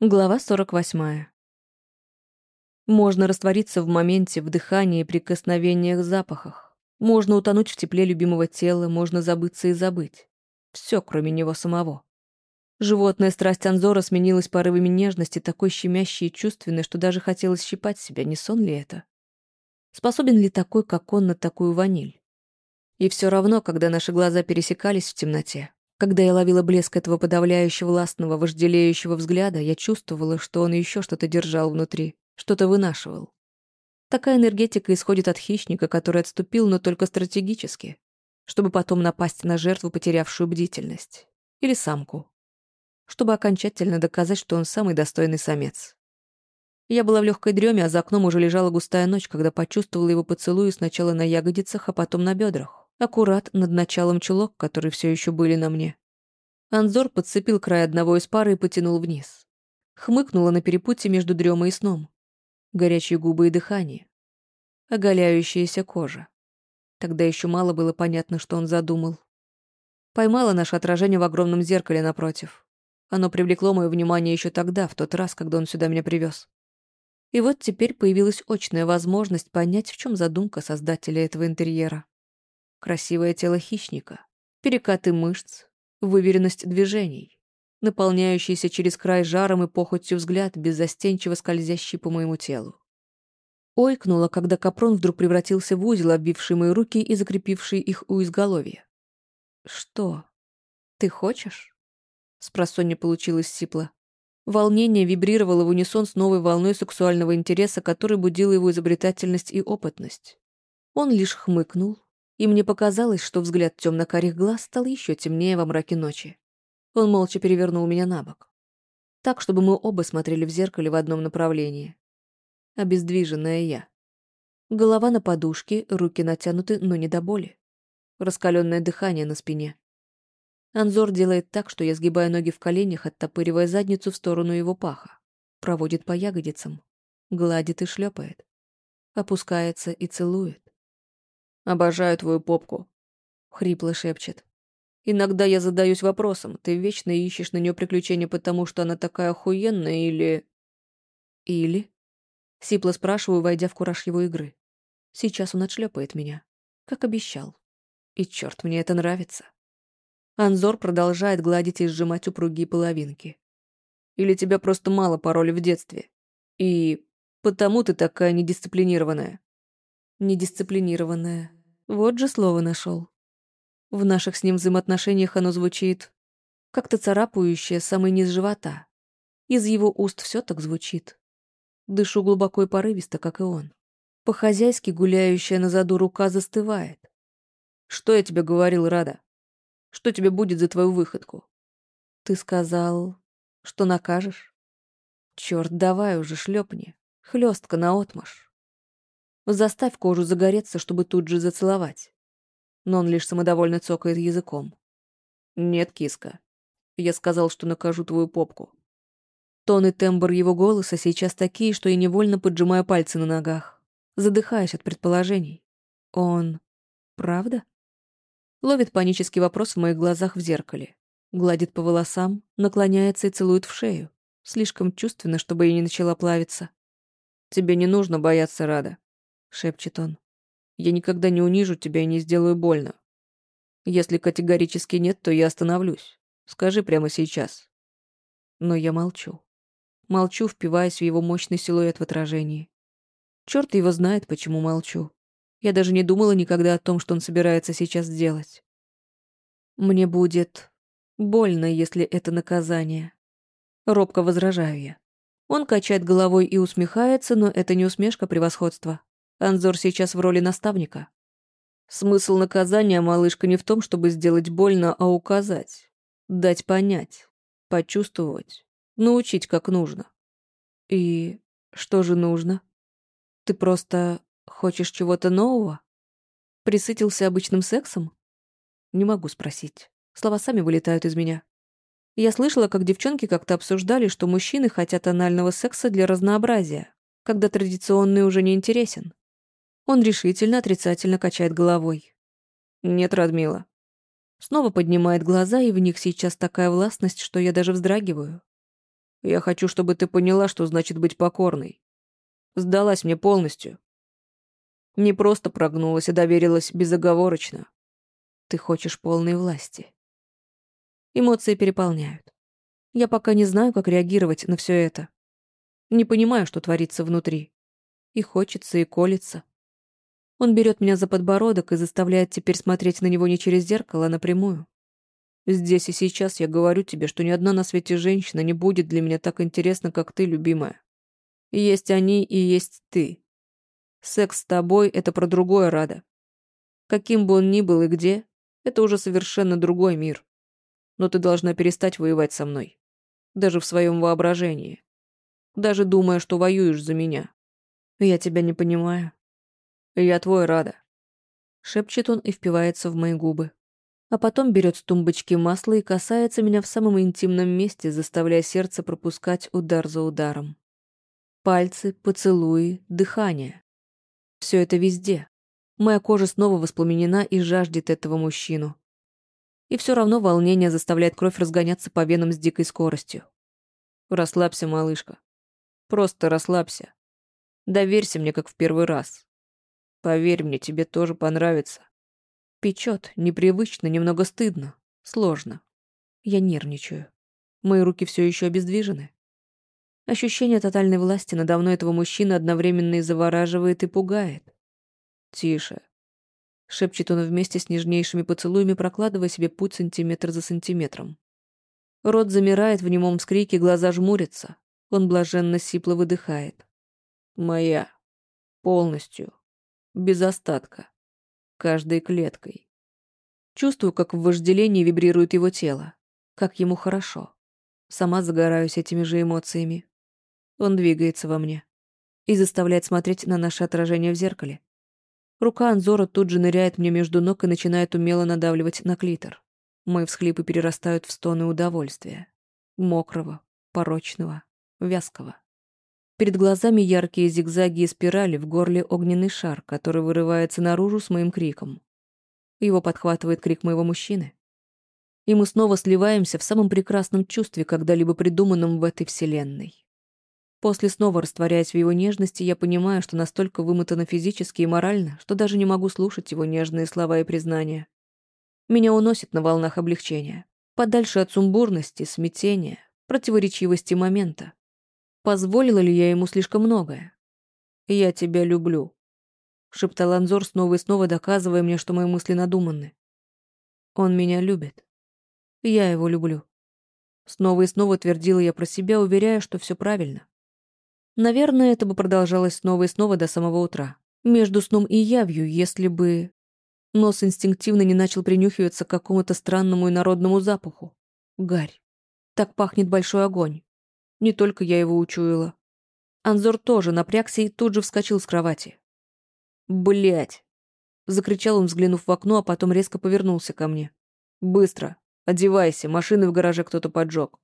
Глава 48. Можно раствориться в моменте, в дыхании, прикосновениях, запахах. Можно утонуть в тепле любимого тела, можно забыться и забыть. Все, кроме него самого. Животная страсть Анзора сменилась порывами нежности, такой щемящей и чувственной, что даже хотелось щипать себя, не сон ли это? Способен ли такой, как он, на такую ваниль? И все равно, когда наши глаза пересекались в темноте, когда я ловила блеск этого подавляющего, властного, вожделеющего взгляда, я чувствовала, что он еще что-то держал внутри, что-то вынашивал. Такая энергетика исходит от хищника, который отступил, но только стратегически, чтобы потом напасть на жертву, потерявшую бдительность. Или самку. Чтобы окончательно доказать, что он самый достойный самец. Я была в легкой дреме, а за окном уже лежала густая ночь, когда почувствовала его поцелуи сначала на ягодицах, а потом на бедрах аккурат над началом чулок, которые все еще были на мне. Анзор подцепил край одного из пары и потянул вниз. Хмыкнула на перепутье между дремой и сном. Горячие губы и дыхание. Оголяющаяся кожа. Тогда еще мало было понятно, что он задумал. Поймала наше отражение в огромном зеркале напротив. Оно привлекло мое внимание еще тогда, в тот раз, когда он сюда меня привез. И вот теперь появилась очная возможность понять, в чем задумка создателя этого интерьера. Красивое тело хищника, перекаты мышц, выверенность движений, наполняющийся через край жаром и похотью взгляд, беззастенчиво скользящий по моему телу. Ойкнула, когда капрон вдруг превратился в узел, обвивший мои руки и закрепивший их у изголовья. «Что? Ты хочешь?» Спросонья получилось сипло. Волнение вибрировало в унисон с новой волной сексуального интереса, который будила его изобретательность и опытность. Он лишь хмыкнул, и мне показалось, что взгляд темно-карих глаз стал еще темнее во мраке ночи. Он молча перевернул меня на бок. Так, чтобы мы оба смотрели в зеркале в одном направлении. Обездвиженная я. Голова на подушке, руки натянуты, но не до боли. Раскаленное дыхание на спине. Анзор делает так, что я сгибаю ноги в коленях, оттопыривая задницу в сторону его паха. Проводит по ягодицам. Гладит и шлепает. Опускается и целует. Обожаю твою попку», — хрипло шепчет. «Иногда я задаюсь вопросом, ты вечно ищешь на нее приключения потому, что она такая охуенная или...» «Или?» — сипло спрашиваю, войдя в кураж его игры. Сейчас он отшлепает меня, как обещал. И черт, мне это нравится. Анзор продолжает гладить и сжимать упругие половинки. Или тебя просто мало пароли в детстве. И потому ты такая недисциплинированная. Недисциплинированная. Вот же слово нашел. В наших с ним взаимоотношениях оно звучит как-то царапающее самый низ живота. Из его уст все так звучит. Дышу глубоко и порывисто, как и он. По-хозяйски гуляющая на заду рука застывает. Что я тебе говорил, Рада? Что тебе будет за твою выходку? Ты сказал, что накажешь? Черт, давай уже шлепни. Хлестка наотмашь. Заставь кожу загореться, чтобы тут же зацеловать. Но он лишь самодовольно цокает языком. Нет, киска. Я сказал, что накажу твою попку. Тон и тембр его голоса сейчас такие, что я невольно поджимаю пальцы на ногах. Задыхаюсь от предположений. Он... правда? Ловит панический вопрос в моих глазах в зеркале. Гладит по волосам, наклоняется и целует в шею. Слишком чувственно, чтобы я не начала плавиться. Тебе не нужно бояться, Рада. — шепчет он. «Я никогда не унижу тебя и не сделаю больно. Если категорически нет, то я остановлюсь. Скажи прямо сейчас». Но я молчу. Молчу, впиваясь в его мощный силуэт в отражении. Черт его знает, почему молчу. Я даже не думала никогда о том, что он собирается сейчас сделать. Мне будет больно, если это наказание. Робко возражаю я. Он качает головой и усмехается, но это не усмешка превосходства. Анзор сейчас в роли наставника. Смысл наказания, малышка, не в том, чтобы сделать больно, а указать. Дать понять, почувствовать, научить как нужно. И что же нужно? Ты просто хочешь чего-то нового? Присытился обычным сексом? Не могу спросить. Слова сами вылетают из меня. Я слышала, как девчонки как-то обсуждали, что мужчины хотят анального секса для разнообразия, когда традиционный уже не интересен. Он решительно отрицательно качает головой. «Нет, Радмила». Снова поднимает глаза, и в них сейчас такая властность, что я даже вздрагиваю. Я хочу, чтобы ты поняла, что значит быть покорной. Сдалась мне полностью. Не просто прогнулась, а доверилась безоговорочно. Ты хочешь полной власти. Эмоции переполняют. Я пока не знаю, как реагировать на все это. Не понимаю, что творится внутри. И хочется, и колется. Он берет меня за подбородок и заставляет теперь смотреть на него не через зеркало, а напрямую. Здесь и сейчас я говорю тебе, что ни одна на свете женщина не будет для меня так интересна, как ты, любимая. Есть они и есть ты. Секс с тобой — это про другое, Рада. Каким бы он ни был и где, это уже совершенно другой мир. Но ты должна перестать воевать со мной. Даже в своем воображении. Даже думая, что воюешь за меня. Я тебя не понимаю. Я твой, Рада. Шепчет он и впивается в мои губы. А потом берет с тумбочки масло и касается меня в самом интимном месте, заставляя сердце пропускать удар за ударом. Пальцы, поцелуи, дыхание. Все это везде. Моя кожа снова воспламенена и жаждет этого мужчину. И все равно волнение заставляет кровь разгоняться по венам с дикой скоростью. Расслабься, малышка. Просто расслабься. Доверься мне, как в первый раз. Поверь мне, тебе тоже понравится. Печет, непривычно, немного стыдно, сложно. Я нервничаю. Мои руки все еще обездвижены. Ощущение тотальной власти надо мной этого мужчины одновременно и завораживает, и пугает. «Тише», — шепчет он вместе с нежнейшими поцелуями, прокладывая себе путь сантиметр за сантиметром. Рот замирает в немом скрике, глаза жмурятся. Он блаженно сипло выдыхает. «Моя. Полностью. Без остатка. Каждой клеткой». Чувствую, как в вожделении вибрирует его тело. Как ему хорошо. Сама загораюсь этими же эмоциями. Он двигается во мне и заставляет смотреть на наше отражение в зеркале. Рука Анзора тут же ныряет мне между ног и начинает умело надавливать на клитор. Мои всхлипы перерастают в стоны удовольствия. Мокрого, порочного, вязкого. Перед глазами яркие зигзаги и спирали, в горле огненный шар, который вырывается наружу с моим криком. Его подхватывает крик моего мужчины. И мы снова сливаемся в самом прекрасном чувстве, когда-либо придуманном в этой вселенной. После снова растворяясь в его нежности, я понимаю, что настолько вымотана физически и морально, что даже не могу слушать его нежные слова и признания. Меня уносит на волнах облегчения. Подальше от сумбурности, смятения, противоречивости момента. Позволила ли я ему слишком многое? «Я тебя люблю», — шептал Анзор, снова и снова доказывая мне, что мои мысли надуманны. «Он меня любит. Я его люблю». Снова и снова твердила я про себя, уверяя, что все правильно. Наверное, это бы продолжалось снова и снова до самого утра. Между сном и явью, если бы... Нос инстинктивно не начал принюхиваться к какому-то странному и народному запаху. Гарь. Так пахнет большой огонь. Не только я его учуяла. Анзор тоже напрягся и тут же вскочил с кровати. Блять! Закричал он, взглянув в окно, а потом резко повернулся ко мне. «Быстро! Одевайся, машины в гараже кто-то поджег».